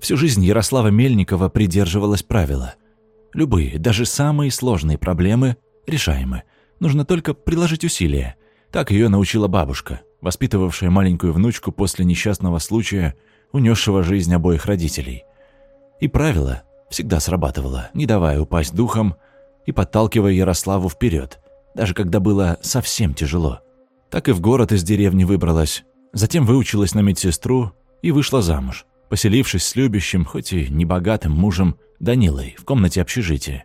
Всю жизнь Ярослава Мельникова придерживалась правила. Любые, даже самые сложные проблемы решаемы. Нужно только приложить усилия. Так ее научила бабушка, воспитывавшая маленькую внучку после несчастного случая, унесшего жизнь обоих родителей. И правило всегда срабатывало, не давая упасть духом и подталкивая Ярославу вперед, даже когда было совсем тяжело. Так и в город из деревни выбралась, затем выучилась на медсестру и вышла замуж, поселившись с любящим, хоть и небогатым мужем Данилой в комнате общежития,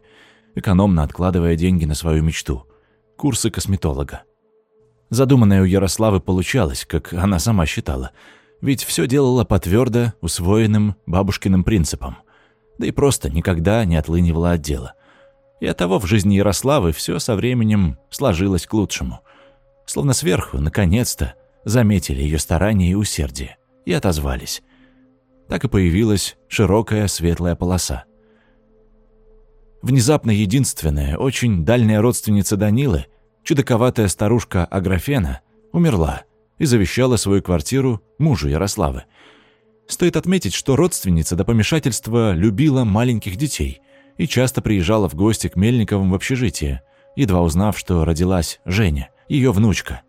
экономно откладывая деньги на свою мечту – курсы косметолога. Задуманное у Ярославы получалось, как она сама считала, ведь все делала по твердо усвоенным бабушкиным принципам, да и просто никогда не отлынивала от дела. И от того в жизни Ярославы все со временем сложилось к лучшему. Словно сверху, наконец-то, заметили ее старания и усердие и отозвались. Так и появилась широкая светлая полоса. Внезапно единственная, очень дальняя родственница Данилы, чудаковатая старушка Аграфена, умерла и завещала свою квартиру мужу Ярославы. Стоит отметить, что родственница до помешательства любила маленьких детей и часто приезжала в гости к Мельниковым в общежитие, едва узнав, что родилась Женя, ее внучка.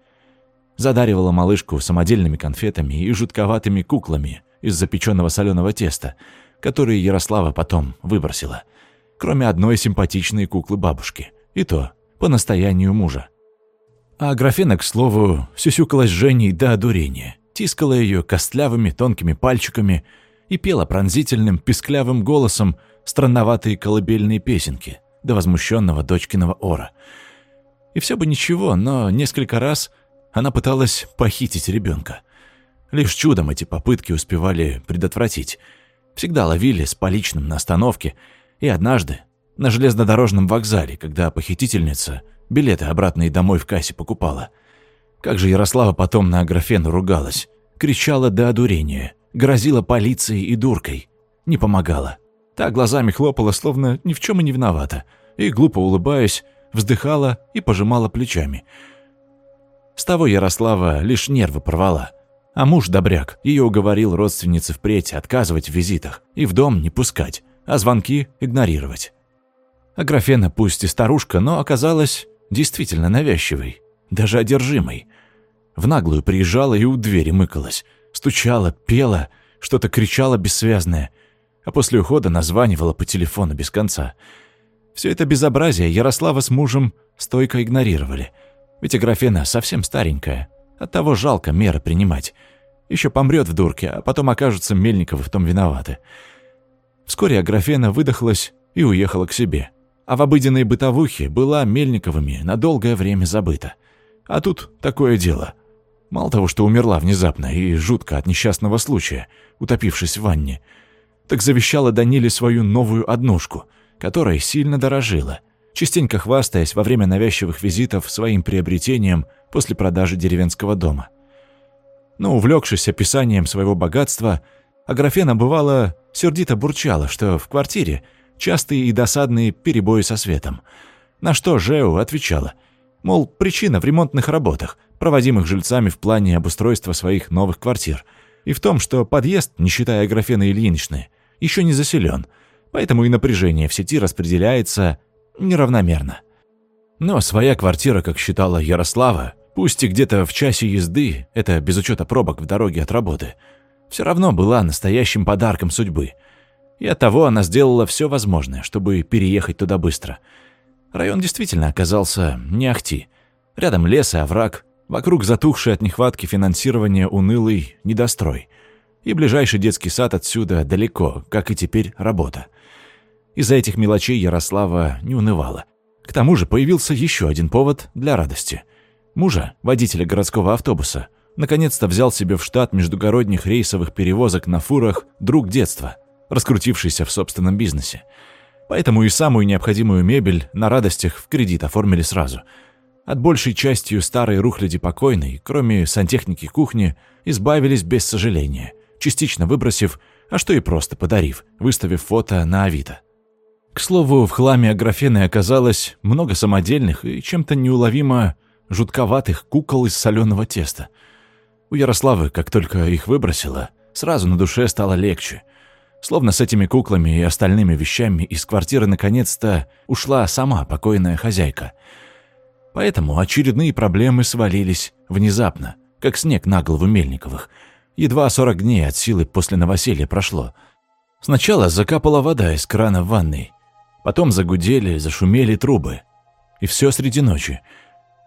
Задаривала малышку самодельными конфетами и жутковатыми куклами из запеченного соленого теста, которые Ярослава потом выбросила – кроме одной симпатичной куклы бабушки, и то по настоянию мужа. А Графена, к слову, сюсюкалась Женей до одурения, тискала ее костлявыми тонкими пальчиками и пела пронзительным писклявым голосом странноватые колыбельные песенки до возмущенного дочкиного ора. И все бы ничего, но несколько раз она пыталась похитить ребенка. Лишь чудом эти попытки успевали предотвратить. Всегда ловили с поличным на остановке – и однажды, на железнодорожном вокзале, когда похитительница билеты обратные домой в кассе покупала. Как же Ярослава потом на Аграфену ругалась. Кричала до одурения, грозила полицией и дуркой. Не помогала. Та глазами хлопала, словно ни в чем и не виновата, и, глупо улыбаясь, вздыхала и пожимала плечами. С того Ярослава лишь нервы порвала. А муж добряк ее уговорил родственнице впредь отказывать в визитах и в дом не пускать а звонки игнорировать. Аграфена пусть и старушка, но оказалась действительно навязчивой, даже одержимой. В наглую приезжала и у двери мыкалась, стучала, пела, что-то кричала бессвязное, а после ухода названивала по телефону без конца. Все это безобразие Ярослава с мужем стойко игнорировали, ведь Аграфена совсем старенькая, оттого жалко меры принимать. Еще помрет в дурке, а потом окажутся Мельниковы в том виноваты. Вскоре Аграфена выдохлась и уехала к себе. А в обыденной бытовухе была Мельниковыми на долгое время забыта. А тут такое дело. Мало того, что умерла внезапно и жутко от несчастного случая, утопившись в ванне, так завещала Даниле свою новую однушку, которой сильно дорожила, частенько хвастаясь во время навязчивых визитов своим приобретением после продажи деревенского дома. Но увлекшись описанием своего богатства, Аграфена бывала сердито бурчала, что в квартире частые и досадные перебои со светом. На что Жеу отвечала, мол, причина в ремонтных работах, проводимых жильцами в плане обустройства своих новых квартир, и в том, что подъезд, не считая Аграфены Ильиничны, еще не заселен, поэтому и напряжение в сети распределяется неравномерно. Но своя квартира, как считала Ярослава, пусть и где-то в часе езды, это без учета пробок в дороге от работы – все равно была настоящим подарком судьбы. И оттого она сделала все возможное, чтобы переехать туда быстро. Район действительно оказался не ахти. Рядом лес и овраг, вокруг затухший от нехватки финансирования унылый недострой. И ближайший детский сад отсюда далеко, как и теперь работа. Из-за этих мелочей Ярослава не унывала. К тому же появился еще один повод для радости. Мужа, водителя городского автобуса, наконец-то взял себе в штат междугородних рейсовых перевозок на фурах друг детства, раскрутившийся в собственном бизнесе. Поэтому и самую необходимую мебель на радостях в кредит оформили сразу. От большей частью старой рухляди покойной, кроме сантехники кухни, избавились без сожаления, частично выбросив, а что и просто подарив, выставив фото на Авито. К слову, в хламе Аграфены оказалось много самодельных и чем-то неуловимо жутковатых кукол из соленого теста – у Ярославы, как только их выбросила, сразу на душе стало легче. Словно с этими куклами и остальными вещами из квартиры наконец-то ушла сама покойная хозяйка. Поэтому очередные проблемы свалились внезапно, как снег на голову Мельниковых. Едва 40 дней от силы после новоселья прошло. Сначала закапала вода из крана в ванной, потом загудели, зашумели трубы. И все среди ночи.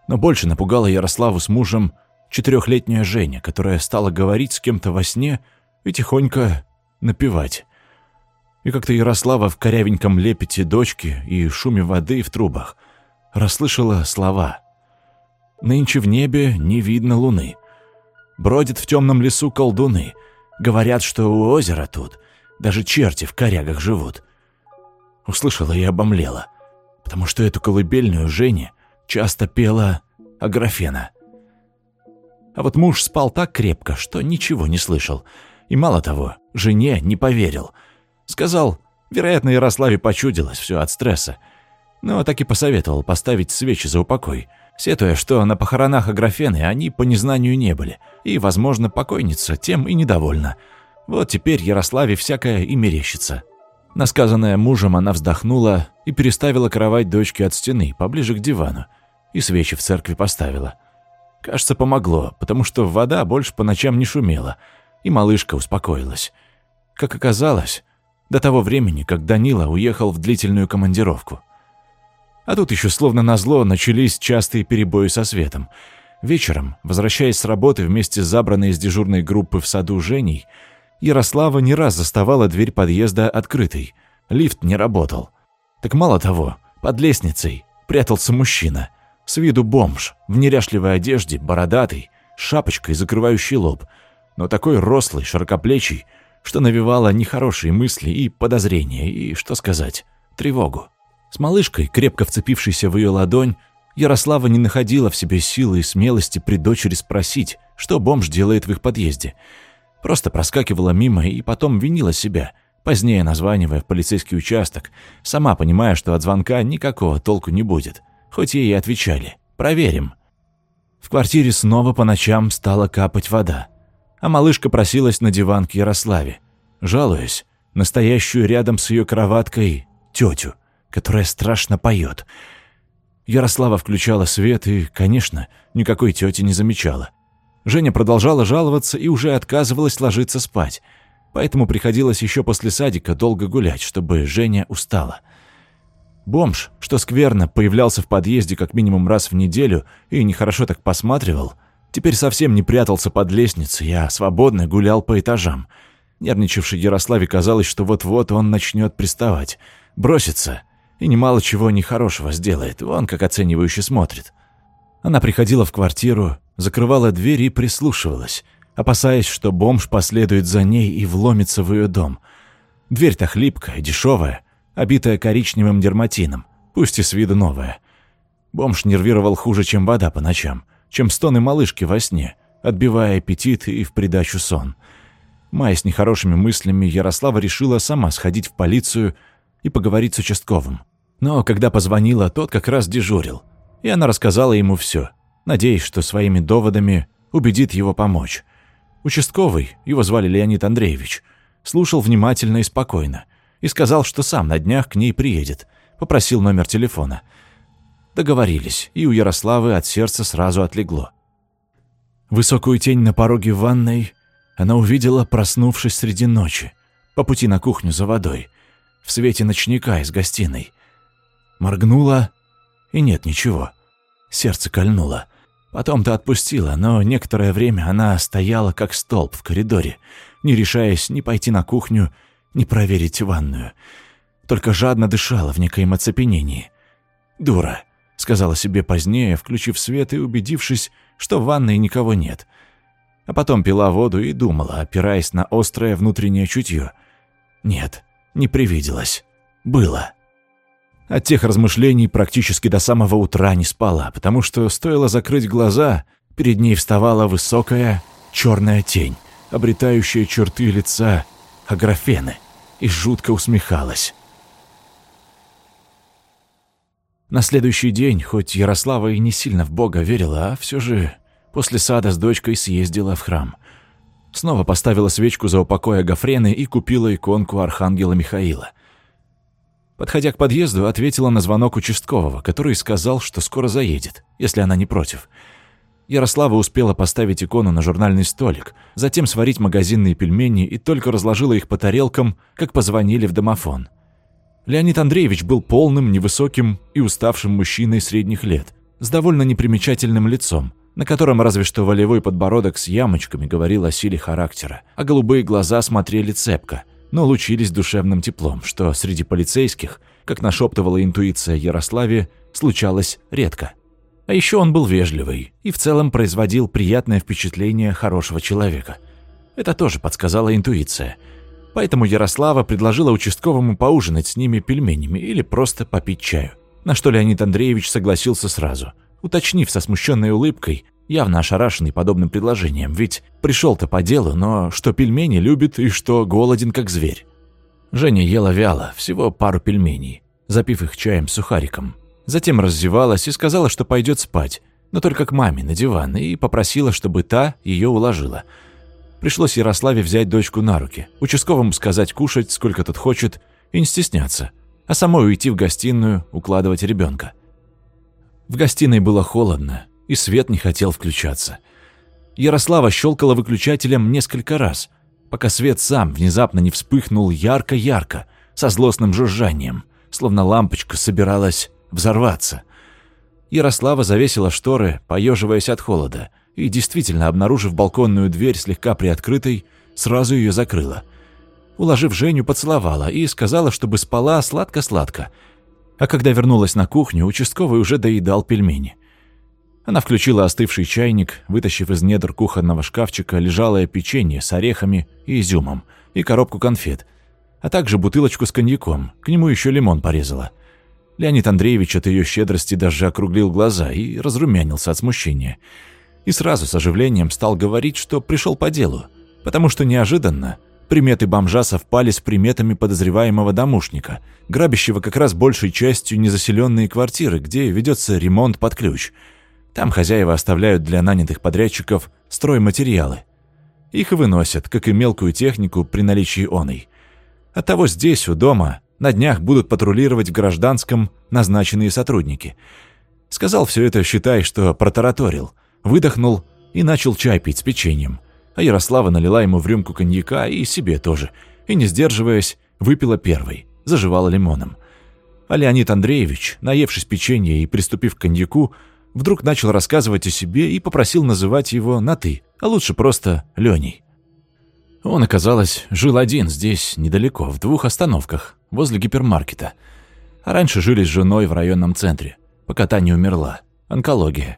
Но больше напугала Ярославу с мужем четырехлетняя Женя, которая стала говорить с кем-то во сне и тихонько напевать. И как-то Ярослава в корявеньком лепете дочки и шуме воды в трубах расслышала слова. «Нынче в небе не видно луны. Бродят в темном лесу колдуны. Говорят, что у озера тут даже черти в корягах живут». Услышала и обомлела, потому что эту колыбельную Женя часто пела Аграфена. А вот муж спал так крепко, что ничего не слышал. И мало того, жене не поверил — Сказал, вероятно, Ярославе почудилось все от стресса. Но так и посоветовал поставить свечи за упокой, сетуя, что на похоронах Аграфены они по незнанию не были, и, возможно, покойница тем и недовольна. Вот теперь Ярославе всякое и мерещится. Насказанная мужем, она вздохнула и переставила кровать дочки от стены, поближе к дивану, и свечи в церкви поставила. Кажется, помогло, потому что вода больше по ночам не шумела, и малышка успокоилась. Как оказалось, до того времени, как Данила уехал в длительную командировку. А тут еще словно назло начались частые перебои со светом. Вечером, возвращаясь с работы вместе с забранной из дежурной группы в саду Женей, Ярослава не раз заставала дверь подъезда открытой. Лифт не работал. Так мало того, под лестницей прятался мужчина. С виду бомж, в неряшливой одежде, бородатый, шапочкой, закрывающий лоб. Но такой рослый, широкоплечий, что навевало нехорошие мысли и подозрения, и, что сказать, тревогу. С малышкой, крепко вцепившейся в ее ладонь, Ярослава не находила в себе силы и смелости при дочери спросить, что бомж делает в их подъезде. Просто проскакивала мимо и потом винила себя, позднее названивая в полицейский участок, сама понимая, что от звонка никакого толку не будет, хоть ей и отвечали «проверим». В квартире снова по ночам стала капать вода а малышка просилась на диван к Ярославе, жалуясь настоящую рядом с ее кроваткой тетю, которая страшно поет. Ярослава включала свет и, конечно, никакой тети не замечала. Женя продолжала жаловаться и уже отказывалась ложиться спать, поэтому приходилось еще после садика долго гулять, чтобы Женя устала. Бомж, что скверно, появлялся в подъезде как минимум раз в неделю и нехорошо так посматривал – Теперь совсем не прятался под лестницей, а свободно гулял по этажам. Нервничавший Ярославе казалось, что вот-вот он начнет приставать, бросится и немало чего нехорошего сделает, он как оценивающе смотрит. Она приходила в квартиру, закрывала дверь и прислушивалась, опасаясь, что бомж последует за ней и вломится в ее дом. Дверь-то хлипкая, дешевая, обитая коричневым дерматином, пусть и с виду новая. Бомж нервировал хуже, чем вода по ночам чем стоны малышки во сне, отбивая аппетит и в придачу сон. Майя с нехорошими мыслями Ярослава решила сама сходить в полицию и поговорить с участковым. Но когда позвонила, тот как раз дежурил, и она рассказала ему все, надеясь, что своими доводами убедит его помочь. Участковый, его звали Леонид Андреевич, слушал внимательно и спокойно и сказал, что сам на днях к ней приедет, попросил номер телефона – Договорились, и у Ярославы от сердца сразу отлегло. Высокую тень на пороге ванной она увидела, проснувшись среди ночи, по пути на кухню за водой, в свете ночника из гостиной. Моргнула, и нет ничего. Сердце кольнуло. Потом-то отпустила, но некоторое время она стояла как столб в коридоре, не решаясь ни пойти на кухню, ни проверить ванную. Только жадно дышала в некоем оцепенении. Дура сказала себе позднее, включив свет и убедившись, что в ванной никого нет. А потом пила воду и думала, опираясь на острое внутреннее чутье. Нет, не привиделось. Было. От тех размышлений практически до самого утра не спала, потому что стоило закрыть глаза, перед ней вставала высокая черная тень, обретающая черты лица Аграфены, и жутко усмехалась. На следующий день, хоть Ярослава и не сильно в Бога верила, а все же после сада с дочкой съездила в храм. Снова поставила свечку за упокой Агафрены и купила иконку Архангела Михаила. Подходя к подъезду, ответила на звонок участкового, который сказал, что скоро заедет, если она не против. Ярослава успела поставить икону на журнальный столик, затем сварить магазинные пельмени и только разложила их по тарелкам, как позвонили в домофон. Леонид Андреевич был полным, невысоким и уставшим мужчиной средних лет, с довольно непримечательным лицом, на котором разве что волевой подбородок с ямочками говорил о силе характера, а голубые глаза смотрели цепко, но лучились душевным теплом, что среди полицейских, как нашептывала интуиция Ярославе, случалось редко. А еще он был вежливый и в целом производил приятное впечатление хорошего человека. Это тоже подсказала интуиция. Поэтому Ярослава предложила участковому поужинать с ними пельменями или просто попить чаю. На что Леонид Андреевич согласился сразу – уточнив со смущенной улыбкой, явно ошарашенный подобным предложением, ведь пришел-то по делу, но что пельмени любит и что голоден как зверь. Женя ела вяло, всего пару пельменей, запив их чаем с сухариком. Затем раздевалась и сказала, что пойдет спать, но только к маме на диван, и попросила, чтобы та ее уложила. Пришлось Ярославе взять дочку на руки, участковому сказать кушать, сколько тот хочет, и не стесняться, а самой уйти в гостиную, укладывать ребенка. В гостиной было холодно, и свет не хотел включаться. Ярослава щелкала выключателем несколько раз, пока свет сам внезапно не вспыхнул ярко-ярко, со злостным жужжанием, словно лампочка собиралась взорваться. Ярослава завесила шторы, поеживаясь от холода, и, действительно обнаружив балконную дверь слегка приоткрытой, сразу ее закрыла. Уложив Женю, поцеловала и сказала, чтобы спала сладко-сладко, а когда вернулась на кухню, участковый уже доедал пельмени. Она включила остывший чайник, вытащив из недр кухонного шкафчика лежалое печенье с орехами и изюмом и коробку конфет, а также бутылочку с коньяком, к нему еще лимон порезала. Леонид Андреевич от ее щедрости даже округлил глаза и разрумянился от смущения. И сразу с оживлением стал говорить, что пришел по делу, потому что неожиданно Приметы бомжа совпали с приметами подозреваемого домушника, грабящего как раз большей частью незаселенные квартиры, где ведется ремонт под ключ. Там хозяева оставляют для нанятых подрядчиков стройматериалы. Их выносят, как и мелкую технику при наличии оной. Оттого здесь, у дома, на днях будут патрулировать в гражданском назначенные сотрудники. Сказал все это, считай, что протараторил. Выдохнул и начал чай пить с печеньем а Ярослава налила ему в рюмку коньяка и себе тоже, и, не сдерживаясь, выпила первой, заживала лимоном. А Леонид Андреевич, наевшись печенья и приступив к коньяку, вдруг начал рассказывать о себе и попросил называть его на «ты», а лучше просто Леней. Он, оказалось, жил один здесь, недалеко, в двух остановках, возле гипермаркета. А раньше жили с женой в районном центре, пока та не умерла. Онкология.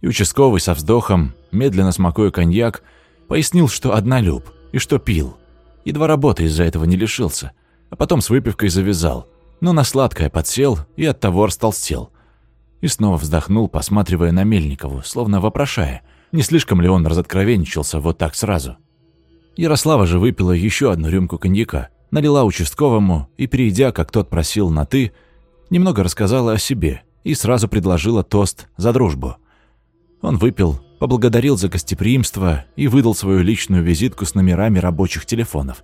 И участковый со вздохом, медленно смакуя коньяк, Пояснил, что однолюб и что пил. Едва работы из-за этого не лишился, а потом с выпивкой завязал, но на сладкое подсел и оттого растолстел. И снова вздохнул, посматривая на Мельникову, словно вопрошая, не слишком ли он разоткровенничался вот так сразу. Ярослава же выпила еще одну рюмку коньяка, налила участковому и, перейдя, как тот просил на «ты», немного рассказала о себе и сразу предложила тост за дружбу. Он выпил, поблагодарил за гостеприимство и выдал свою личную визитку с номерами рабочих телефонов.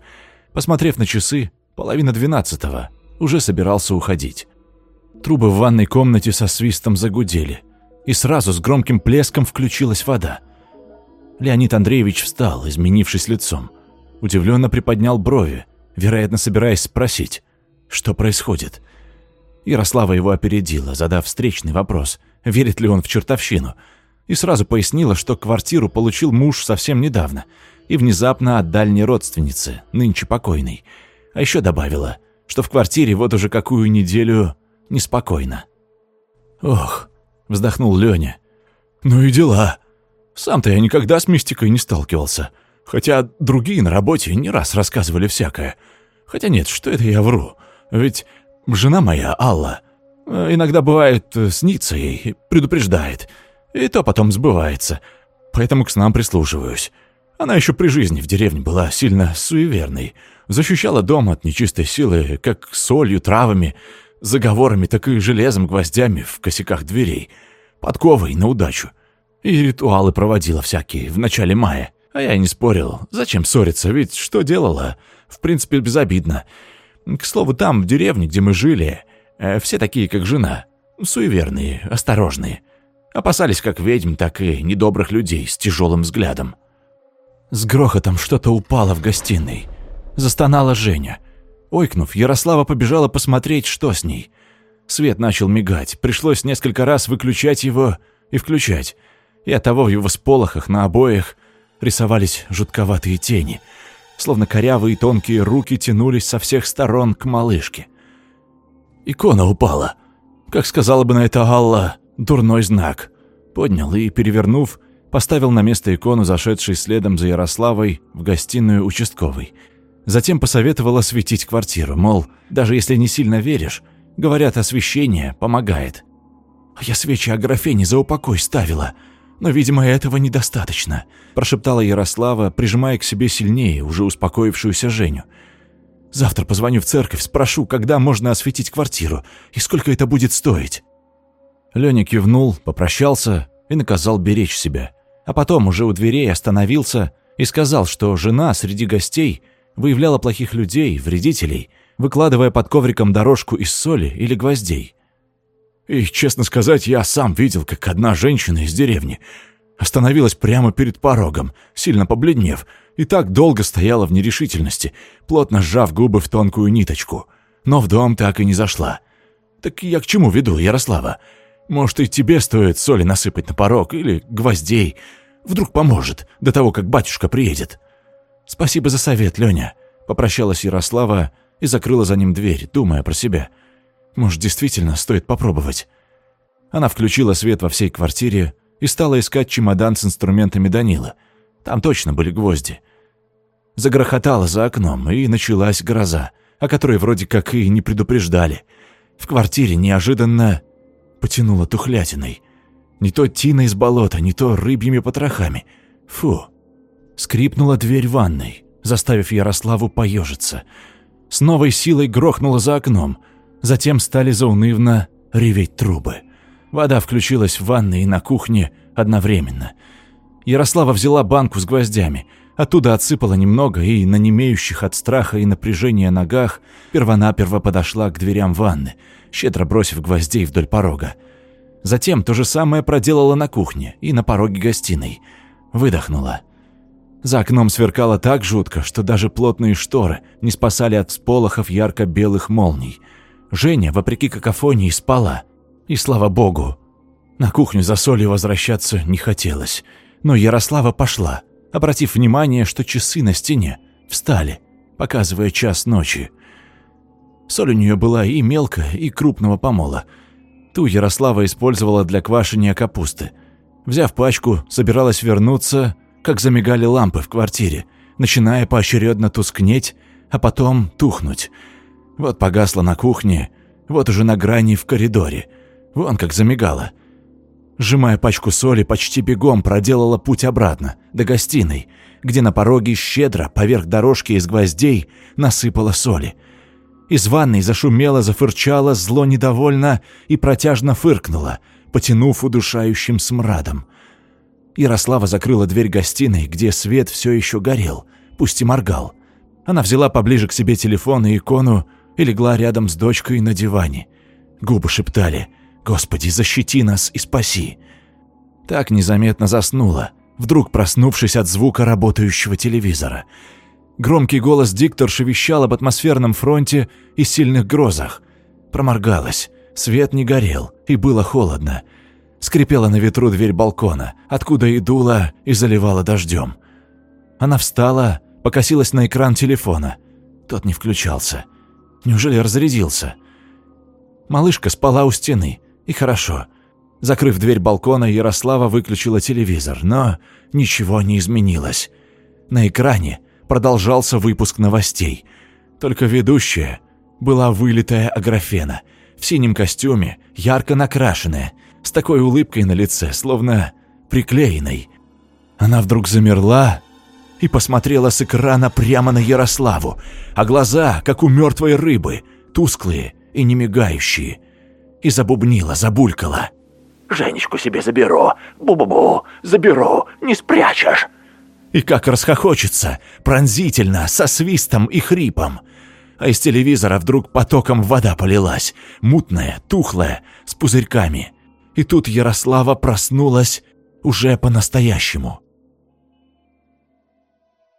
Посмотрев на часы, половина двенадцатого, уже собирался уходить. Трубы в ванной комнате со свистом загудели, и сразу с громким плеском включилась вода. Леонид Андреевич встал, изменившись лицом. Удивленно приподнял брови, вероятно, собираясь спросить, что происходит. Ярослава его опередила, задав встречный вопрос, верит ли он в чертовщину – и сразу пояснила, что квартиру получил муж совсем недавно и внезапно от дальней родственницы, нынче покойной. А еще добавила, что в квартире вот уже какую неделю неспокойно. «Ох», — вздохнул Леня, — «ну и дела. Сам-то я никогда с мистикой не сталкивался, хотя другие на работе не раз рассказывали всякое. Хотя нет, что это я вру, ведь жена моя, Алла, иногда бывает снится ей, предупреждает». И то потом сбывается. Поэтому к снам прислушиваюсь. Она еще при жизни в деревне была сильно суеверной. Защищала дом от нечистой силы, как солью, травами, заговорами, так и железом, гвоздями в косяках дверей, подковой на удачу. И ритуалы проводила всякие в начале мая. А я не спорил. Зачем ссориться? Ведь что делала? В принципе, безобидно. К слову, там, в деревне, где мы жили, э, все такие, как жена. Суеверные, осторожные. Опасались как ведьм, так и недобрых людей с тяжелым взглядом. С грохотом что-то упало в гостиной. Застонала Женя. Ойкнув, Ярослава побежала посмотреть, что с ней. Свет начал мигать, пришлось несколько раз выключать его и включать. И оттого в его сполохах на обоях рисовались жутковатые тени, словно корявые тонкие руки тянулись со всех сторон к малышке. Икона упала. Как сказала бы на это Алла, дурной знак. Поднял и, перевернув, поставил на место икону, зашедшей следом за Ярославой в гостиную участковой. Затем посоветовал осветить квартиру, мол, даже если не сильно веришь, говорят, освещение помогает. «Я свечи Аграфене за упокой ставила, но, видимо, этого недостаточно», прошептала Ярослава, прижимая к себе сильнее уже успокоившуюся Женю. «Завтра позвоню в церковь, спрошу, когда можно осветить квартиру и сколько это будет стоить». Леня кивнул, попрощался и наказал беречь себя а потом уже у дверей остановился и сказал, что жена среди гостей выявляла плохих людей, вредителей, выкладывая под ковриком дорожку из соли или гвоздей. И, честно сказать, я сам видел, как одна женщина из деревни остановилась прямо перед порогом, сильно побледнев, и так долго стояла в нерешительности, плотно сжав губы в тонкую ниточку, но в дом так и не зашла. Так я к чему веду, Ярослава? Может, и тебе стоит соли насыпать на порог или гвоздей. Вдруг поможет до того, как батюшка приедет. Спасибо за совет, Леня. Попрощалась Ярослава и закрыла за ним дверь, думая про себя. Может, действительно стоит попробовать. Она включила свет во всей квартире и стала искать чемодан с инструментами Данила. Там точно были гвозди. Загрохотало за окном, и началась гроза, о которой вроде как и не предупреждали. В квартире неожиданно потянуло тухлятиной. Не то тина из болота, не то рыбьими потрохами. Фу. Скрипнула дверь ванной, заставив Ярославу поежиться. С новой силой грохнула за окном. Затем стали заунывно реветь трубы. Вода включилась в ванной и на кухне одновременно. Ярослава взяла банку с гвоздями, оттуда отсыпала немного и на немеющих от страха и напряжения ногах первонаперво подошла к дверям ванны, щедро бросив гвоздей вдоль порога. Затем то же самое проделала на кухне и на пороге гостиной. Выдохнула. За окном сверкало так жутко, что даже плотные шторы не спасали от сполохов ярко-белых молний. Женя, вопреки какофонии, спала. И слава богу. На кухню за солью возвращаться не хотелось. Но Ярослава пошла, обратив внимание, что часы на стене встали, показывая час ночи. Соль у нее была и мелкая, и крупного помола. Ту Ярослава использовала для квашения капусты. Взяв пачку, собиралась вернуться, как замигали лампы в квартире, начиная поочередно тускнеть, а потом тухнуть. Вот погасла на кухне, вот уже на грани в коридоре. Вон как замигала. Сжимая пачку соли, почти бегом проделала путь обратно, до гостиной, где на пороге щедро, поверх дорожки из гвоздей, насыпала соли – из ванной зашумело, зафырчало, зло недовольно и протяжно фыркнуло, потянув удушающим смрадом. Ярослава закрыла дверь гостиной, где свет все еще горел, пусть и моргал. Она взяла поближе к себе телефон и икону и легла рядом с дочкой на диване. Губы шептали «Господи, защити нас и спаси!» Так незаметно заснула, вдруг проснувшись от звука работающего телевизора – Громкий голос дикторши вещал об атмосферном фронте и сильных грозах. Проморгалась. Свет не горел, и было холодно. Скрипела на ветру дверь балкона, откуда и дуло, и заливала дождем. Она встала, покосилась на экран телефона. Тот не включался. Неужели разрядился? Малышка спала у стены, и хорошо. Закрыв дверь балкона, Ярослава выключила телевизор, но ничего не изменилось. На экране продолжался выпуск новостей. Только ведущая была вылитая Аграфена, в синем костюме, ярко накрашенная, с такой улыбкой на лице, словно приклеенной. Она вдруг замерла и посмотрела с экрана прямо на Ярославу, а глаза, как у мертвой рыбы, тусклые и не мигающие. И забубнила, забулькала. «Женечку себе заберу, бу-бу-бу, заберу, не спрячешь!» И как расхохочется, пронзительно, со свистом и хрипом. А из телевизора вдруг потоком вода полилась, мутная, тухлая, с пузырьками. И тут Ярослава проснулась уже по-настоящему.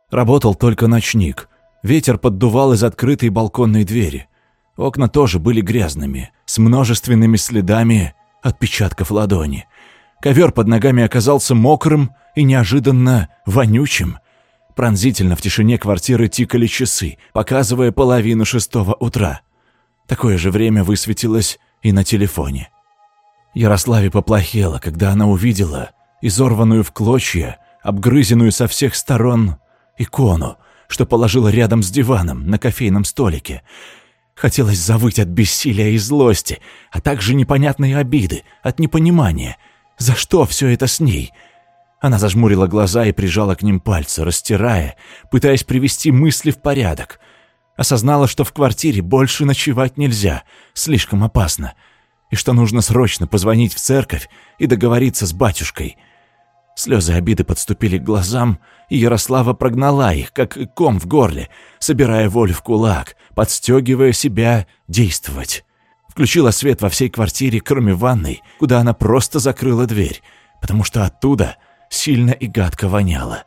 Работал только ночник. Ветер поддувал из открытой балконной двери. Окна тоже были грязными, с множественными следами отпечатков ладони. Ковер под ногами оказался мокрым и неожиданно вонючим. Пронзительно в тишине квартиры тикали часы, показывая половину шестого утра. Такое же время высветилось и на телефоне. Ярославе поплохело, когда она увидела изорванную в клочья, обгрызенную со всех сторон икону, что положила рядом с диваном на кофейном столике. Хотелось завыть от бессилия и злости, а также непонятной обиды, от непонимания. За что все это с ней? Она зажмурила глаза и прижала к ним пальцы, растирая, пытаясь привести мысли в порядок. Осознала, что в квартире больше ночевать нельзя, слишком опасно, и что нужно срочно позвонить в церковь и договориться с батюшкой. Слезы обиды подступили к глазам, и Ярослава прогнала их, как ком в горле, собирая волю в кулак, подстегивая себя действовать. Включила свет во всей квартире, кроме ванной, куда она просто закрыла дверь, потому что оттуда сильно и гадко воняло.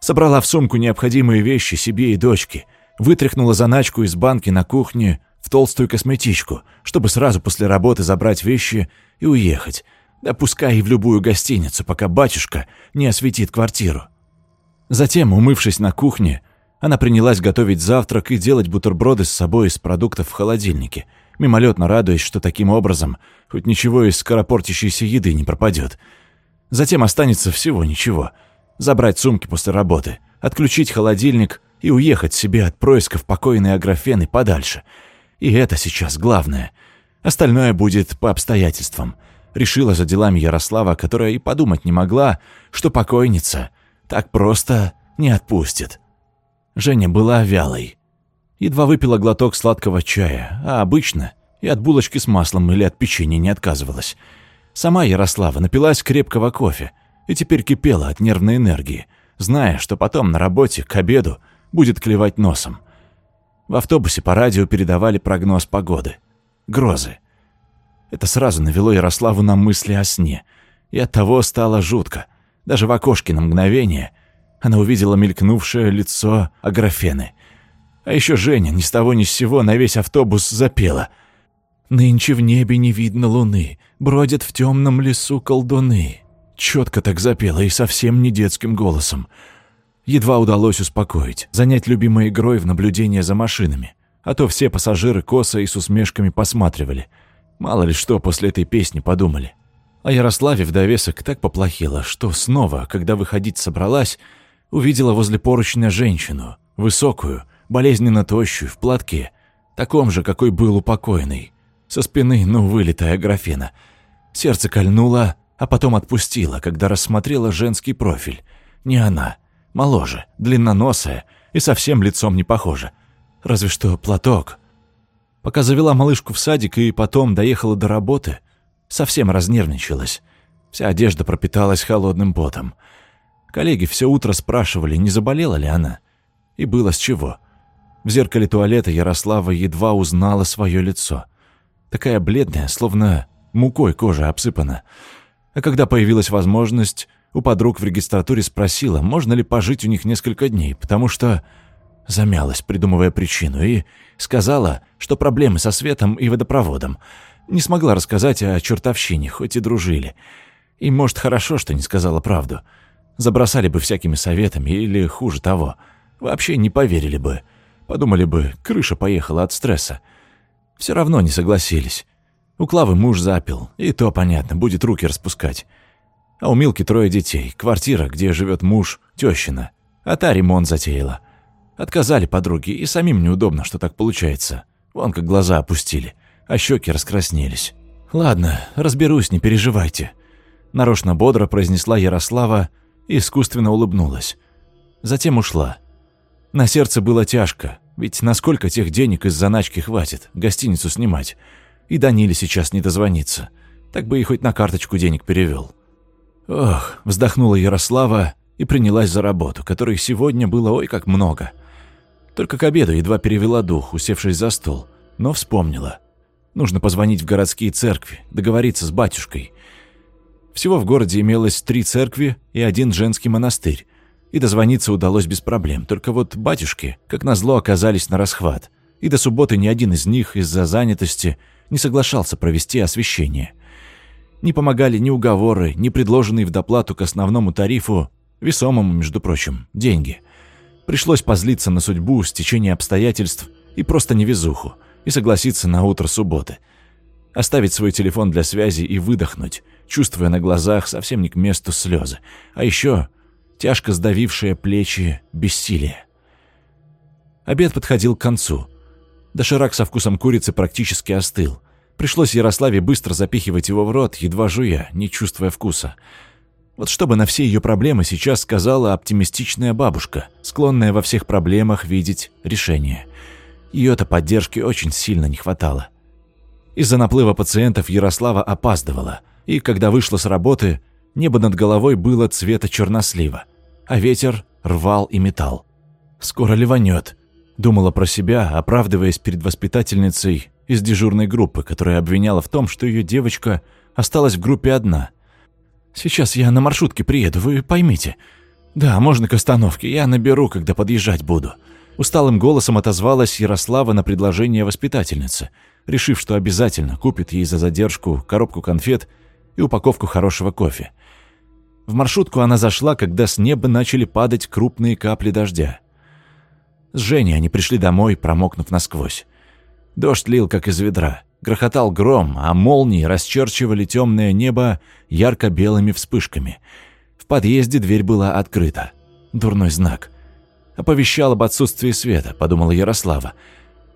Собрала в сумку необходимые вещи себе и дочке, вытряхнула заначку из банки на кухне в толстую косметичку, чтобы сразу после работы забрать вещи и уехать, да пускай и в любую гостиницу, пока батюшка не осветит квартиру. Затем, умывшись на кухне, она принялась готовить завтрак и делать бутерброды с собой из продуктов в холодильнике, мимолетно радуясь, что таким образом хоть ничего из скоропортящейся еды не пропадет. Затем останется всего ничего. Забрать сумки после работы, отключить холодильник и уехать себе от происков покойной Аграфены подальше. И это сейчас главное. Остальное будет по обстоятельствам – решила за делами Ярослава, которая и подумать не могла, что покойница так просто не отпустит. Женя была вялой. Едва выпила глоток сладкого чая, а обычно и от булочки с маслом или от печенья не отказывалась. Сама Ярослава напилась крепкого кофе и теперь кипела от нервной энергии, зная, что потом на работе к обеду будет клевать носом. В автобусе по радио передавали прогноз погоды. Грозы. Это сразу навело Ярославу на мысли о сне. И оттого стало жутко. Даже в окошке на мгновение она увидела мелькнувшее лицо Аграфены. А еще Женя ни с того ни с сего на весь автобус запела. «Нынче в небе не видно луны, бродят в темном лесу колдуны». Четко так запела и совсем не детским голосом. Едва удалось успокоить, занять любимой игрой в наблюдение за машинами. А то все пассажиры косо и с усмешками посматривали – Мало ли что после этой песни подумали. А Ярославе в довесок так поплохело, что снова, когда выходить собралась, увидела возле поручня женщину, высокую, болезненно тощую, в платке, таком же, какой был упокоенный. Со спины, ну, вылитая графена. Сердце кольнуло, а потом отпустило, когда рассмотрела женский профиль. Не она, моложе, длинноносая и совсем лицом не похожа. Разве что платок, Пока завела малышку в садик и потом доехала до работы, совсем разнервничалась. Вся одежда пропиталась холодным потом. Коллеги все утро спрашивали, не заболела ли она. И было с чего. В зеркале туалета Ярослава едва узнала свое лицо. Такая бледная, словно мукой кожа обсыпана. А когда появилась возможность, у подруг в регистратуре спросила, можно ли пожить у них несколько дней, потому что замялась, придумывая причину, и сказала, что проблемы со светом и водопроводом. Не смогла рассказать о чертовщине, хоть и дружили. И, может, хорошо, что не сказала правду. Забросали бы всякими советами или, хуже того, вообще не поверили бы. Подумали бы, крыша поехала от стресса. Все равно не согласились. У Клавы муж запил, и то, понятно, будет руки распускать. А у Милки трое детей, квартира, где живет муж, тещина. А та ремонт затеяла. Отказали подруги, и самим неудобно, что так получается. Вон как глаза опустили, а щеки раскраснелись. «Ладно, разберусь, не переживайте», — нарочно бодро произнесла Ярослава и искусственно улыбнулась. Затем ушла. На сердце было тяжко, ведь насколько тех денег из заначки хватит гостиницу снимать? И Даниле сейчас не дозвониться. Так бы и хоть на карточку денег перевел. Ох, вздохнула Ярослава и принялась за работу, которой сегодня было ой как много. Только к обеду едва перевела дух, усевшись за стол, но вспомнила. Нужно позвонить в городские церкви, договориться с батюшкой. Всего в городе имелось три церкви и один женский монастырь, и дозвониться удалось без проблем, только вот батюшки, как назло, оказались на расхват, и до субботы ни один из них из-за занятости не соглашался провести освещение. Не помогали ни уговоры, ни предложенные в доплату к основному тарифу, весомому, между прочим, деньги. Пришлось позлиться на судьбу, стечение обстоятельств и просто невезуху, и согласиться на утро субботы. Оставить свой телефон для связи и выдохнуть, чувствуя на глазах совсем не к месту слезы. А еще тяжко сдавившее плечи бессилие. Обед подходил к концу. Доширак со вкусом курицы практически остыл. Пришлось Ярославе быстро запихивать его в рот, едва жуя, не чувствуя вкуса. Вот что бы на все ее проблемы сейчас сказала оптимистичная бабушка, склонная во всех проблемах видеть решение. Ее-то поддержки очень сильно не хватало. Из-за наплыва пациентов Ярослава опаздывала, и когда вышла с работы, небо над головой было цвета чернослива, а ветер рвал и метал. «Скоро ливанет», — думала про себя, оправдываясь перед воспитательницей из дежурной группы, которая обвиняла в том, что ее девочка осталась в группе одна. «Сейчас я на маршрутке приеду, вы поймите. Да, можно к остановке, я наберу, когда подъезжать буду». Усталым голосом отозвалась Ярослава на предложение воспитательницы, решив, что обязательно купит ей за задержку коробку конфет и упаковку хорошего кофе. В маршрутку она зашла, когда с неба начали падать крупные капли дождя. С Женей они пришли домой, промокнув насквозь. Дождь лил, как из ведра. Грохотал гром, а молнии расчерчивали темное небо ярко-белыми вспышками. В подъезде дверь была открыта. Дурной знак. Оповещал об отсутствии света, подумала Ярослава.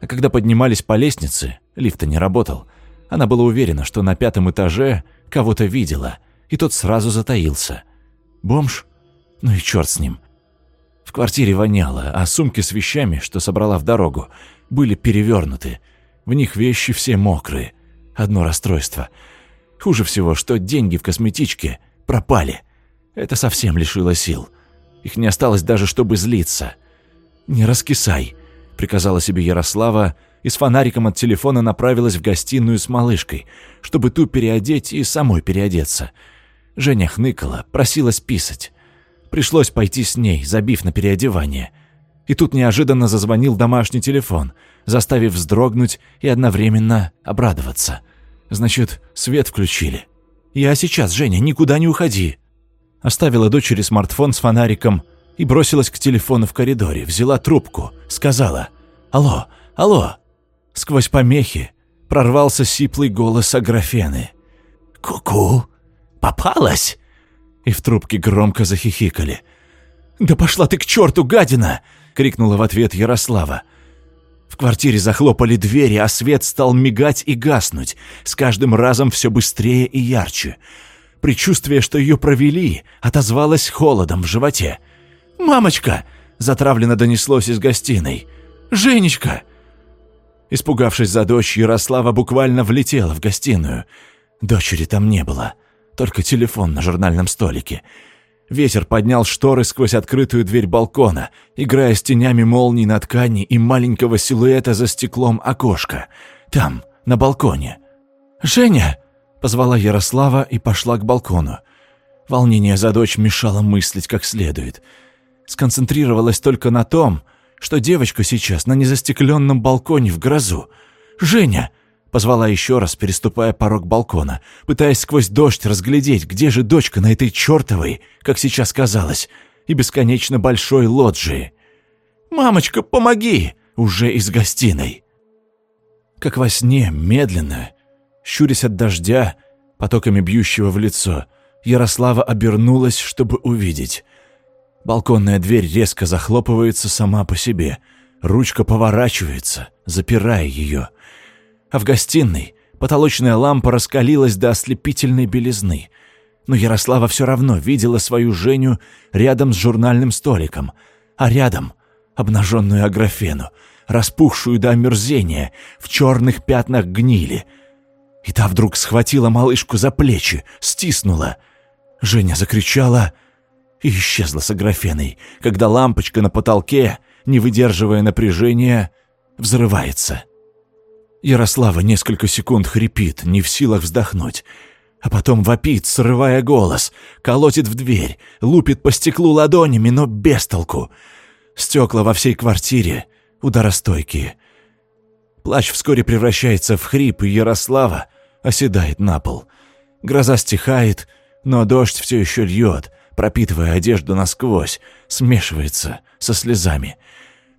А когда поднимались по лестнице, лифта не работал. Она была уверена, что на пятом этаже кого-то видела, и тот сразу затаился. Бомж? Ну и черт с ним. В квартире воняло, а сумки с вещами, что собрала в дорогу, были перевернуты. В них вещи все мокрые. Одно расстройство. Хуже всего, что деньги в косметичке пропали. Это совсем лишило сил. Их не осталось даже, чтобы злиться. «Не раскисай», — приказала себе Ярослава, и с фонариком от телефона направилась в гостиную с малышкой, чтобы ту переодеть и самой переодеться. Женя хныкала, просилась писать. Пришлось пойти с ней, забив на переодевание — и тут неожиданно зазвонил домашний телефон, заставив вздрогнуть и одновременно обрадоваться. Значит, свет включили. «Я сейчас, Женя, никуда не уходи!» Оставила дочери смартфон с фонариком и бросилась к телефону в коридоре, взяла трубку, сказала «Алло, алло!» Сквозь помехи прорвался сиплый голос Аграфены. «Ку-ку! Попалась!» И в трубке громко захихикали. «Да пошла ты к черту, гадина!» — крикнула в ответ Ярослава. В квартире захлопали двери, а свет стал мигать и гаснуть, с каждым разом все быстрее и ярче. Предчувствие, что ее провели, отозвалось холодом в животе. «Мамочка!» — затравленно донеслось из гостиной. «Женечка!» Испугавшись за дочь, Ярослава буквально влетела в гостиную. Дочери там не было, только телефон на журнальном столике — Ветер поднял шторы сквозь открытую дверь балкона, играя с тенями молний на ткани и маленького силуэта за стеклом окошка. Там, на балконе. «Женя!» — позвала Ярослава и пошла к балкону. Волнение за дочь мешало мыслить как следует. Сконцентрировалась только на том, что девочка сейчас на незастекленном балконе в грозу. «Женя!» Позвала еще раз, переступая порог балкона, пытаясь сквозь дождь разглядеть, где же дочка на этой чертовой, как сейчас казалось, и бесконечно большой лоджии. «Мамочка, помоги!» уже из гостиной. Как во сне, медленно, щурясь от дождя, потоками бьющего в лицо, Ярослава обернулась, чтобы увидеть. Балконная дверь резко захлопывается сама по себе. Ручка поворачивается, запирая ее а в гостиной потолочная лампа раскалилась до ослепительной белизны. Но Ярослава все равно видела свою Женю рядом с журнальным столиком, а рядом — обнаженную Аграфену, распухшую до омерзения, в черных пятнах гнили. И та вдруг схватила малышку за плечи, стиснула. Женя закричала и исчезла с Аграфеной, когда лампочка на потолке, не выдерживая напряжения, взрывается. Ярослава несколько секунд хрипит, не в силах вздохнуть, а потом вопит, срывая голос, колотит в дверь, лупит по стеклу ладонями, но без толку. Стекла во всей квартире ударостойкие. Плач вскоре превращается в хрип, и Ярослава оседает на пол. Гроза стихает, но дождь все еще льет, пропитывая одежду насквозь, смешивается со слезами.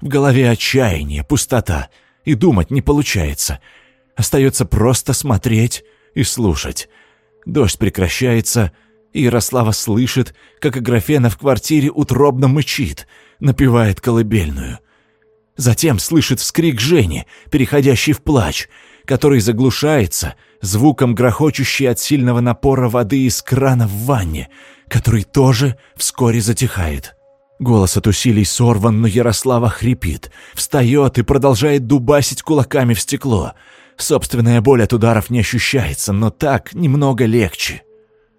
В голове отчаяние, пустота, и думать не получается. Остается просто смотреть и слушать. Дождь прекращается, и Ярослава слышит, как Аграфена в квартире утробно мычит, напевает колыбельную. Затем слышит вскрик Жени, переходящий в плач, который заглушается звуком грохочущей от сильного напора воды из крана в ванне, который тоже вскоре затихает. Голос от усилий сорван, но Ярослава хрипит, встает и продолжает дубасить кулаками в стекло. Собственная боль от ударов не ощущается, но так немного легче.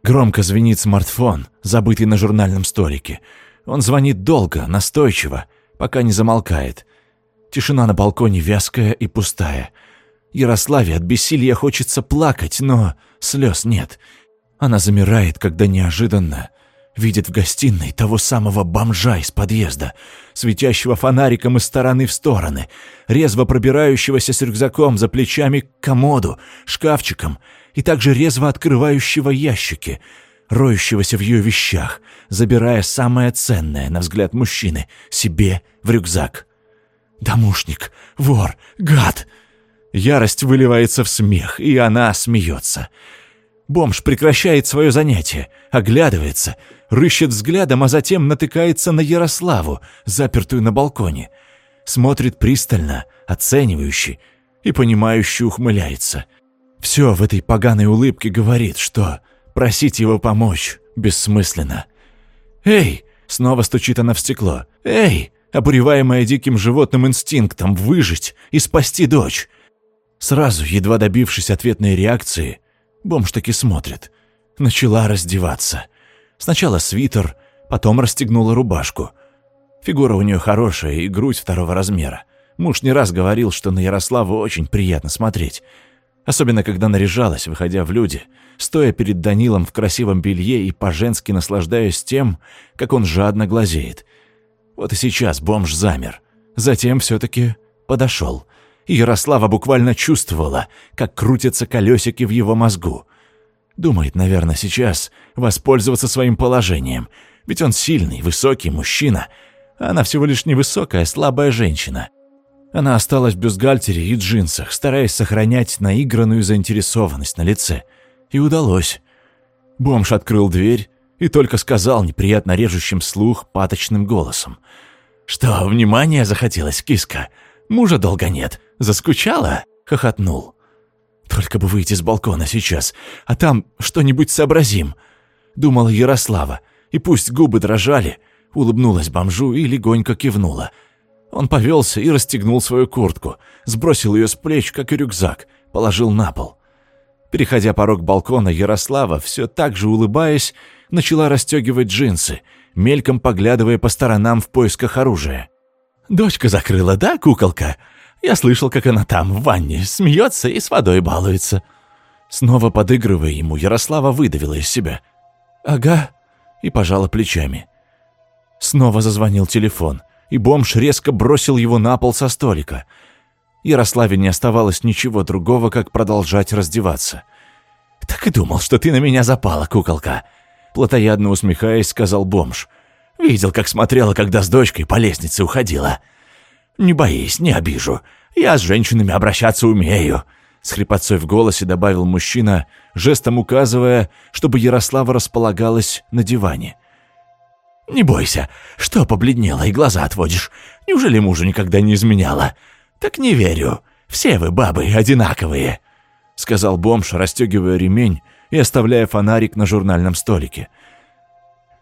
Громко звенит смартфон, забытый на журнальном столике. Он звонит долго, настойчиво, пока не замолкает. Тишина на балконе вязкая и пустая. Ярославе от бессилия хочется плакать, но слез нет. Она замирает, когда неожиданно видит в гостиной того самого бомжа из подъезда, светящего фонариком из стороны в стороны, резво пробирающегося с рюкзаком за плечами к комоду, шкафчиком и также резво открывающего ящики, роющегося в ее вещах, забирая самое ценное, на взгляд мужчины, себе в рюкзак. «Домушник! Вор! Гад!» Ярость выливается в смех, и она смеется. Бомж прекращает свое занятие, оглядывается, рыщет взглядом, а затем натыкается на Ярославу, запертую на балконе. Смотрит пристально, оценивающе и понимающе ухмыляется. Все в этой поганой улыбке говорит, что просить его помочь бессмысленно. «Эй!» — снова стучит она в стекло. «Эй!» обуреваемая диким животным инстинктом выжить и спасти дочь. Сразу, едва добившись ответной реакции, бомж таки смотрит. Начала раздеваться. Сначала свитер, потом расстегнула рубашку. Фигура у нее хорошая и грудь второго размера. Муж не раз говорил, что на Ярославу очень приятно смотреть. Особенно, когда наряжалась, выходя в люди, стоя перед Данилом в красивом белье и по-женски наслаждаясь тем, как он жадно глазеет – вот и сейчас бомж замер. Затем все-таки подошел. И Ярослава буквально чувствовала, как крутятся колесики в его мозгу. Думает, наверное, сейчас воспользоваться своим положением. Ведь он сильный, высокий мужчина. Она всего лишь невысокая, слабая женщина. Она осталась в бюстгальтере и джинсах, стараясь сохранять наигранную заинтересованность на лице. И удалось. Бомж открыл дверь, и только сказал неприятно режущим слух паточным голосом. «Что, внимание захотелось, киска? Мужа долго нет. Заскучала?» — хохотнул. «Только бы выйти с балкона сейчас, а там что-нибудь сообразим», — думала Ярослава, и пусть губы дрожали, улыбнулась бомжу и легонько кивнула. Он повелся и расстегнул свою куртку, сбросил ее с плеч, как и рюкзак, положил на пол. Переходя порог балкона, Ярослава, все так же улыбаясь, начала расстегивать джинсы, мельком поглядывая по сторонам в поисках оружия. «Дочка закрыла, да, куколка? Я слышал, как она там, в ванне, смеется и с водой балуется». Снова подыгрывая ему, Ярослава выдавила из себя. «Ага», и пожала плечами. Снова зазвонил телефон, и бомж резко бросил его на пол со столика. Ярославе не оставалось ничего другого, как продолжать раздеваться. «Так и думал, что ты на меня запала, куколка», Платоядно усмехаясь, сказал бомж. «Видел, как смотрела, когда с дочкой по лестнице уходила. Не боись, не обижу. Я с женщинами обращаться умею». С хрипотцой в голосе добавил мужчина, жестом указывая, чтобы Ярослава располагалась на диване. «Не бойся, что побледнела и глаза отводишь? Неужели мужу никогда не изменяла? Так не верю. Все вы, бабы, одинаковые», — сказал бомж, расстегивая ремень и оставляя фонарик на журнальном столике.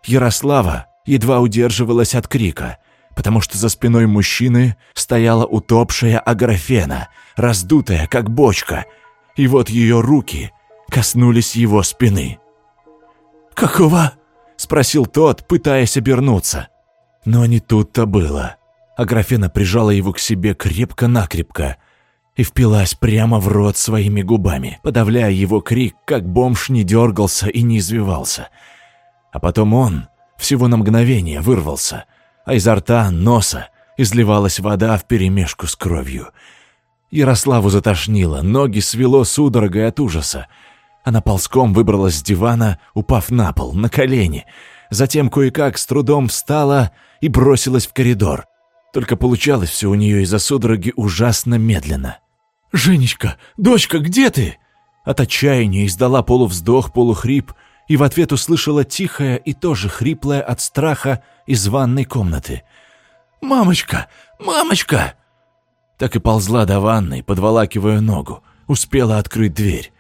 Ярослава едва удерживалась от крика, потому что за спиной мужчины стояла утопшая Аграфена, раздутая, как бочка, и вот ее руки коснулись его спины. «Какого?» — спросил тот, пытаясь обернуться. Но не тут-то было. Аграфена прижала его к себе крепко-накрепко и впилась прямо в рот своими губами, подавляя его крик, как бомж не дергался и не извивался. А потом он всего на мгновение вырвался, а изо рта, носа изливалась вода вперемешку с кровью. Ярославу затошнило, ноги свело судорогой от ужаса. Она ползком выбралась с дивана, упав на пол, на колени. Затем кое-как с трудом встала и бросилась в коридор. Только получалось все у нее из-за судороги ужасно медленно. «Женечка, дочка, где ты?» От отчаяния издала полувздох, полухрип, и в ответ услышала тихое и тоже хриплое от страха из ванной комнаты. «Мамочка! Мамочка!» Так и ползла до ванной, подволакивая ногу, успела открыть дверь.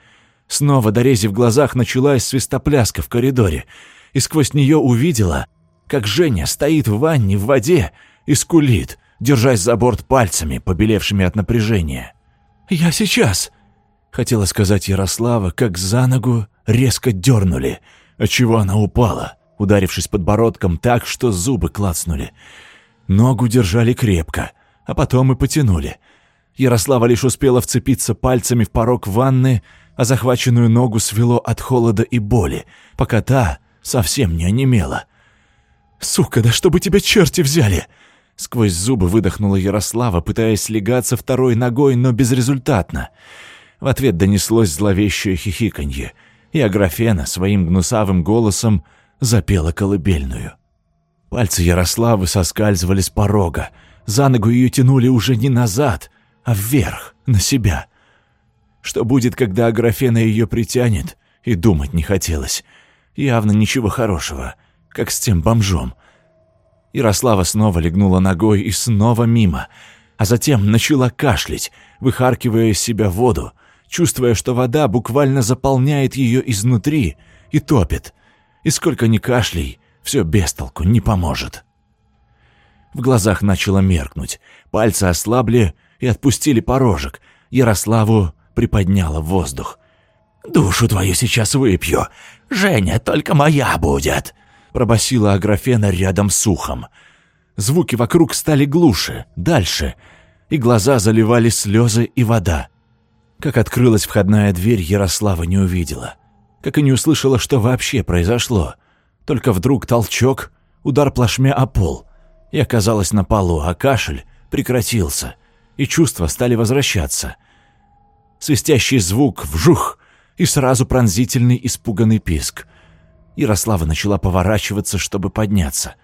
Снова, дорезив глазах, началась свистопляска в коридоре, и сквозь нее увидела, как Женя стоит в ванне в воде и скулит, держась за борт пальцами, побелевшими от напряжения. «Я сейчас!» — хотела сказать Ярослава, как за ногу резко дернули, отчего она упала, ударившись подбородком так, что зубы клацнули. Ногу держали крепко, а потом и потянули. Ярослава лишь успела вцепиться пальцами в порог ванны, а захваченную ногу свело от холода и боли, пока та совсем не онемела. «Сука, да чтобы тебя черти взяли!» Сквозь зубы выдохнула Ярослава, пытаясь слегаться второй ногой, но безрезультатно. В ответ донеслось зловещее хихиканье, и Аграфена своим гнусавым голосом запела колыбельную. Пальцы Ярославы соскальзывали с порога, за ногу ее тянули уже не назад, а вверх, на себя. Что будет, когда Аграфена ее притянет, и думать не хотелось. Явно ничего хорошего, как с тем бомжом — Ярослава снова легнула ногой и снова мимо, а затем начала кашлять, выхаркивая из себя воду, чувствуя, что вода буквально заполняет ее изнутри и топит. И сколько ни кашлей, все без толку не поможет. В глазах начало меркнуть, пальцы ослабли и отпустили порожек. Ярославу приподняла воздух. «Душу твою сейчас выпью. Женя только моя будет!» пробасила Аграфена рядом с ухом. Звуки вокруг стали глуше, дальше, и глаза заливали слезы и вода. Как открылась входная дверь, Ярослава не увидела. Как и не услышала, что вообще произошло. Только вдруг толчок, удар плашмя о пол, и оказалась на полу, а кашель прекратился, и чувства стали возвращаться. Свистящий звук, вжух, и сразу пронзительный испуганный писк — Ярослава начала поворачиваться, чтобы подняться.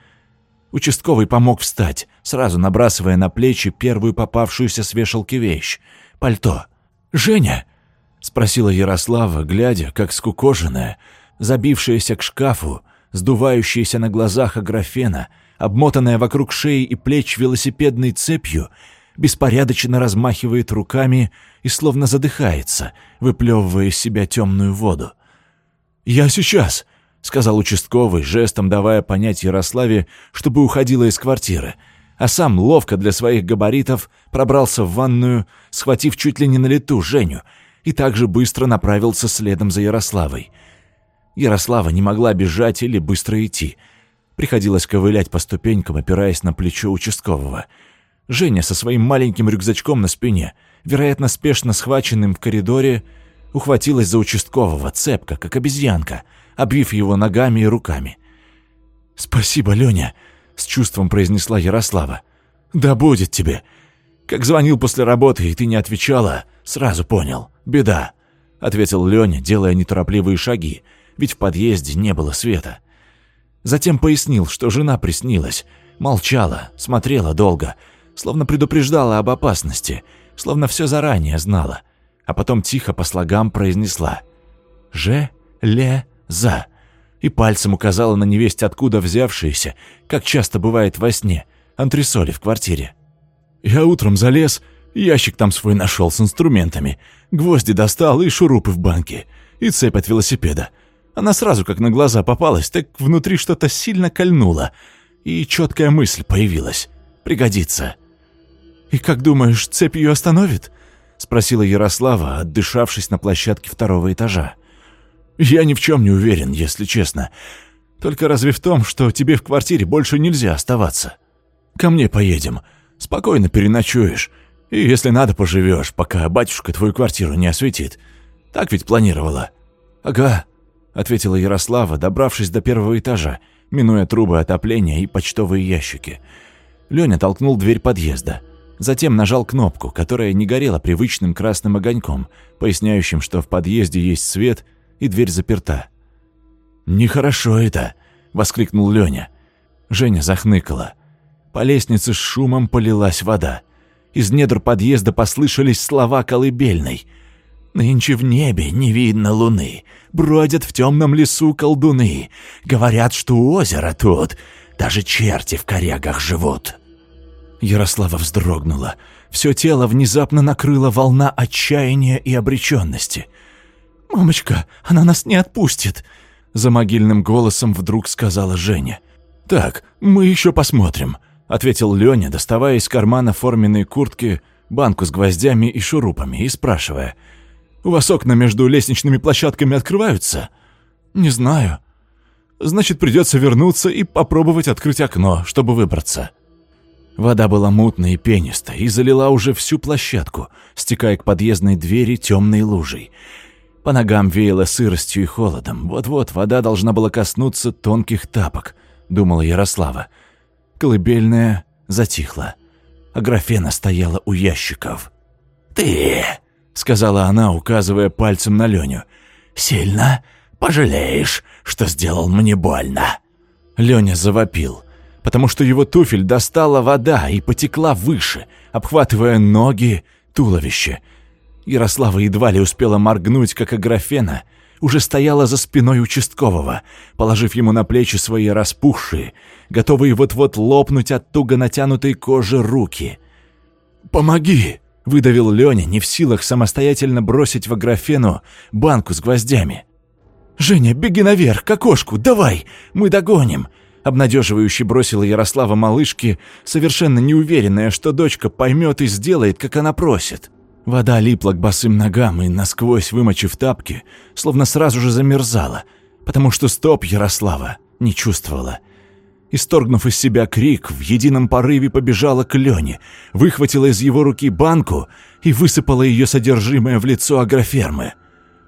Участковый помог встать, сразу набрасывая на плечи первую попавшуюся с вешалки вещь — пальто. «Женя!» — спросила Ярослава, глядя, как скукоженная, забившаяся к шкафу, сдувающаяся на глазах аграфена, обмотанная вокруг шеи и плеч велосипедной цепью, беспорядочно размахивает руками и словно задыхается, выплевывая из себя темную воду. «Я сейчас!» — сказал участковый, жестом давая понять Ярославе, чтобы уходила из квартиры, а сам ловко для своих габаритов пробрался в ванную, схватив чуть ли не на лету Женю, и также быстро направился следом за Ярославой. Ярослава не могла бежать или быстро идти. Приходилось ковылять по ступенькам, опираясь на плечо участкового. Женя со своим маленьким рюкзачком на спине, вероятно, спешно схваченным в коридоре, ухватилась за участкового, цепко, как обезьянка — обвив его ногами и руками. «Спасибо, Леня», — с чувством произнесла Ярослава. «Да будет тебе. Как звонил после работы, и ты не отвечала, сразу понял. Беда», — ответил Леня, делая неторопливые шаги, ведь в подъезде не было света. Затем пояснил, что жена приснилась, молчала, смотрела долго, словно предупреждала об опасности, словно все заранее знала, а потом тихо по слогам произнесла «Ж-ле «за» и пальцем указала на невесть откуда взявшиеся, как часто бывает во сне, антресоли в квартире. Я утром залез, ящик там свой нашел с инструментами, гвозди достал и шурупы в банке, и цепь от велосипеда. Она сразу как на глаза попалась, так внутри что-то сильно кольнуло, и четкая мысль появилась. Пригодится. «И как думаешь, цепь ее остановит?» — спросила Ярослава, отдышавшись на площадке второго этажа. Я ни в чем не уверен, если честно. Только разве в том, что тебе в квартире больше нельзя оставаться? Ко мне поедем. Спокойно переночуешь. И если надо, поживешь, пока батюшка твою квартиру не осветит. Так ведь планировала?» «Ага», — ответила Ярослава, добравшись до первого этажа, минуя трубы отопления и почтовые ящики. Леня толкнул дверь подъезда. Затем нажал кнопку, которая не горела привычным красным огоньком, поясняющим, что в подъезде есть свет и дверь заперта. «Нехорошо это!» — воскликнул Леня. Женя захныкала. По лестнице с шумом полилась вода. Из недр подъезда послышались слова колыбельной. «Нынче в небе не видно луны, бродят в темном лесу колдуны, говорят, что у озера тут даже черти в корягах живут». Ярослава вздрогнула. Все тело внезапно накрыла волна отчаяния и обреченности. «Мамочка, она нас не отпустит!» За могильным голосом вдруг сказала Женя. «Так, мы еще посмотрим», — ответил Леня, доставая из кармана форменной куртки банку с гвоздями и шурупами и спрашивая. «У вас окна между лестничными площадками открываются?» «Не знаю». «Значит, придется вернуться и попробовать открыть окно, чтобы выбраться». Вода была мутной и пенистой и залила уже всю площадку, стекая к подъездной двери темной лужей. По ногам веяло сыростью и холодом. Вот-вот вода должна была коснуться тонких тапок, думала Ярослава. Колыбельная затихла. А графена стояла у ящиков. «Ты!» — сказала она, указывая пальцем на Леню. «Сильно пожалеешь, что сделал мне больно». Леня завопил — потому что его туфель достала вода и потекла выше, обхватывая ноги, туловище. Ярослава едва ли успела моргнуть, как Аграфена уже стояла за спиной участкового, положив ему на плечи свои распухшие, готовые вот-вот лопнуть от туго натянутой кожи руки. «Помоги!» — выдавил Леня, не в силах самостоятельно бросить в Аграфену банку с гвоздями. «Женя, беги наверх, к окошку, давай, мы догоним!» Обнадеживающе бросила Ярослава малышке, совершенно неуверенная, что дочка поймет и сделает, как она просит. Вода липла к босым ногам и, насквозь вымочив тапки, словно сразу же замерзала, потому что стоп Ярослава не чувствовала. Исторгнув из себя крик, в едином порыве побежала к Лене, выхватила из его руки банку и высыпала ее содержимое в лицо агрофермы.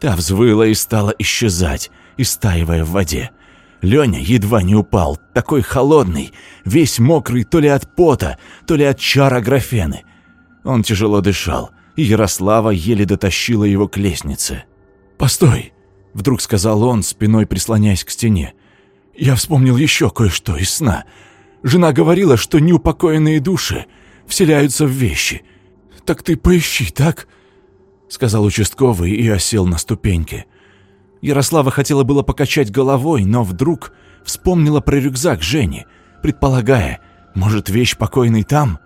Та взвыла и стала исчезать, истаивая в воде. Леня едва не упал, такой холодный, весь мокрый то ли от пота, то ли от чара графены. Он тяжело дышал, и Ярослава еле дотащила его к лестнице. «Постой!» — вдруг сказал он, спиной прислоняясь к стене. «Я вспомнил еще кое-что из сна. Жена говорила, что неупокоенные души вселяются в вещи. Так ты поищи, так?» — сказал участковый и осел на ступеньке. Ярослава хотела было покачать головой, но вдруг вспомнила про рюкзак Жени, предполагая, может, вещь покойной там?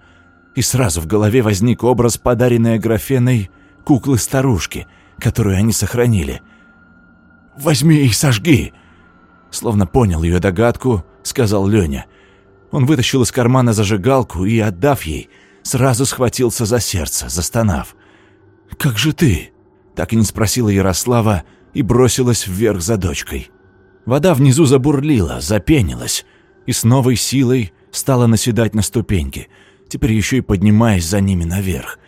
И сразу в голове возник образ подаренной графеной куклы-старушки, которую они сохранили. «Возьми и сожги!» Словно понял ее догадку, сказал Леня. Он вытащил из кармана зажигалку и, отдав ей, сразу схватился за сердце, застонав. «Как же ты?» Так и не спросила Ярослава, и бросилась вверх за дочкой. Вода внизу забурлила, запенилась и с новой силой стала наседать на ступеньки, теперь еще и поднимаясь за ними наверх.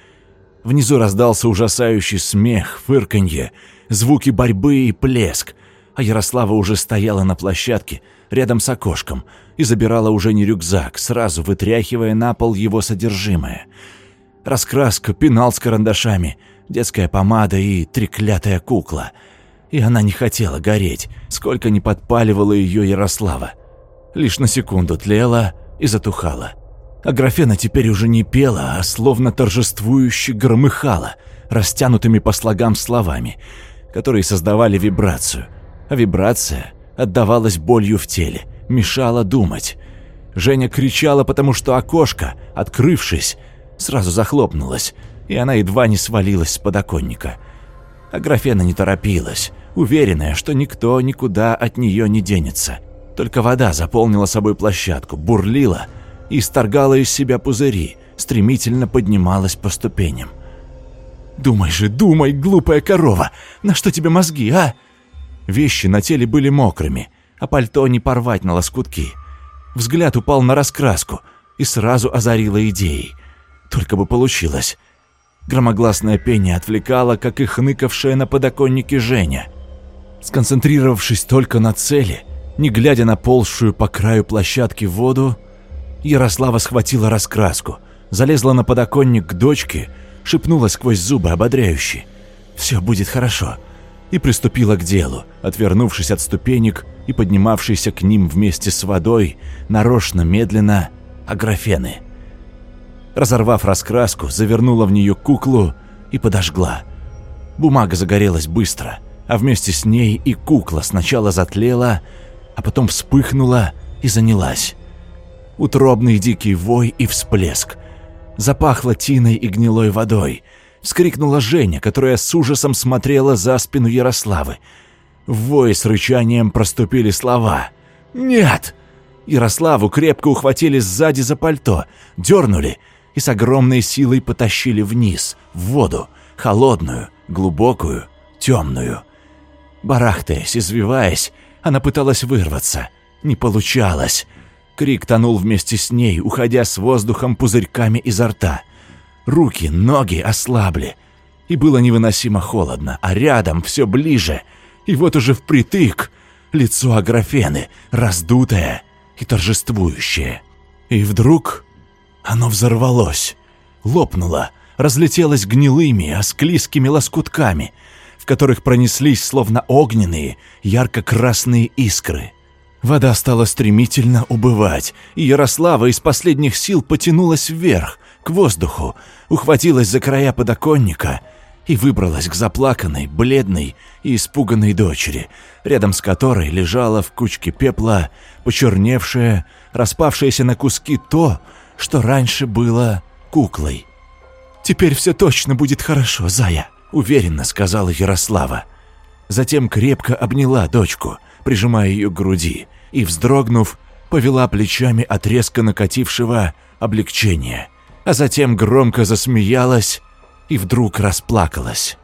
Внизу раздался ужасающий смех, фырканье, звуки борьбы и плеск, а Ярослава уже стояла на площадке рядом с окошком и забирала уже не рюкзак, сразу вытряхивая на пол его содержимое. Раскраска, пенал с карандашами, детская помада и треклятая кукла — и она не хотела гореть, сколько ни подпаливала ее Ярослава. Лишь на секунду тлела и затухала. А графена теперь уже не пела, а словно торжествующе громыхала, растянутыми по слогам словами, которые создавали вибрацию. А вибрация отдавалась болью в теле, мешала думать. Женя кричала, потому что окошко, открывшись, сразу захлопнулось, и она едва не свалилась с подоконника. А графена не торопилась, уверенная, что никто никуда от нее не денется. Только вода заполнила собой площадку, бурлила и исторгала из себя пузыри, стремительно поднималась по ступеням. «Думай же, думай, глупая корова! На что тебе мозги, а?» Вещи на теле были мокрыми, а пальто не порвать на лоскутки. Взгляд упал на раскраску и сразу озарило идеей. Только бы получилось. Громогласное пение отвлекало, как и хныкавшая на подоконнике Женя. Сконцентрировавшись только на цели, не глядя на ползшую по краю площадки воду, Ярослава схватила раскраску, залезла на подоконник к дочке, шепнула сквозь зубы ободряюще. «Все будет хорошо», и приступила к делу, отвернувшись от ступенек и поднимавшейся к ним вместе с водой, нарочно медленно, аграфены. Разорвав раскраску, завернула в нее куклу и подожгла. Бумага загорелась быстро, а вместе с ней и кукла сначала затлела, а потом вспыхнула и занялась. Утробный дикий вой и всплеск. Запахло тиной и гнилой водой. Вскрикнула Женя, которая с ужасом смотрела за спину Ярославы. В вой с рычанием проступили слова. «Нет!» Ярославу крепко ухватили сзади за пальто, дернули и с огромной силой потащили вниз, в воду, холодную, глубокую, темную. Барахтаясь, извиваясь, она пыталась вырваться. Не получалось. Крик тонул вместе с ней, уходя с воздухом пузырьками изо рта. Руки, ноги ослабли. И было невыносимо холодно, а рядом, все ближе. И вот уже впритык лицо Аграфены, раздутое и торжествующее. И вдруг оно взорвалось, лопнуло, разлетелось гнилыми, осклизкими лоскутками, в которых пронеслись словно огненные, ярко-красные искры. Вода стала стремительно убывать, и Ярослава из последних сил потянулась вверх, к воздуху, ухватилась за края подоконника и выбралась к заплаканной, бледной и испуганной дочери, рядом с которой лежала в кучке пепла почерневшее, распавшееся на куски то, что раньше было куклой. «Теперь все точно будет хорошо, Зая», — уверенно сказала Ярослава. Затем крепко обняла дочку, прижимая ее к груди, и, вздрогнув, повела плечами от резко накатившего облегчения, а затем громко засмеялась и вдруг расплакалась.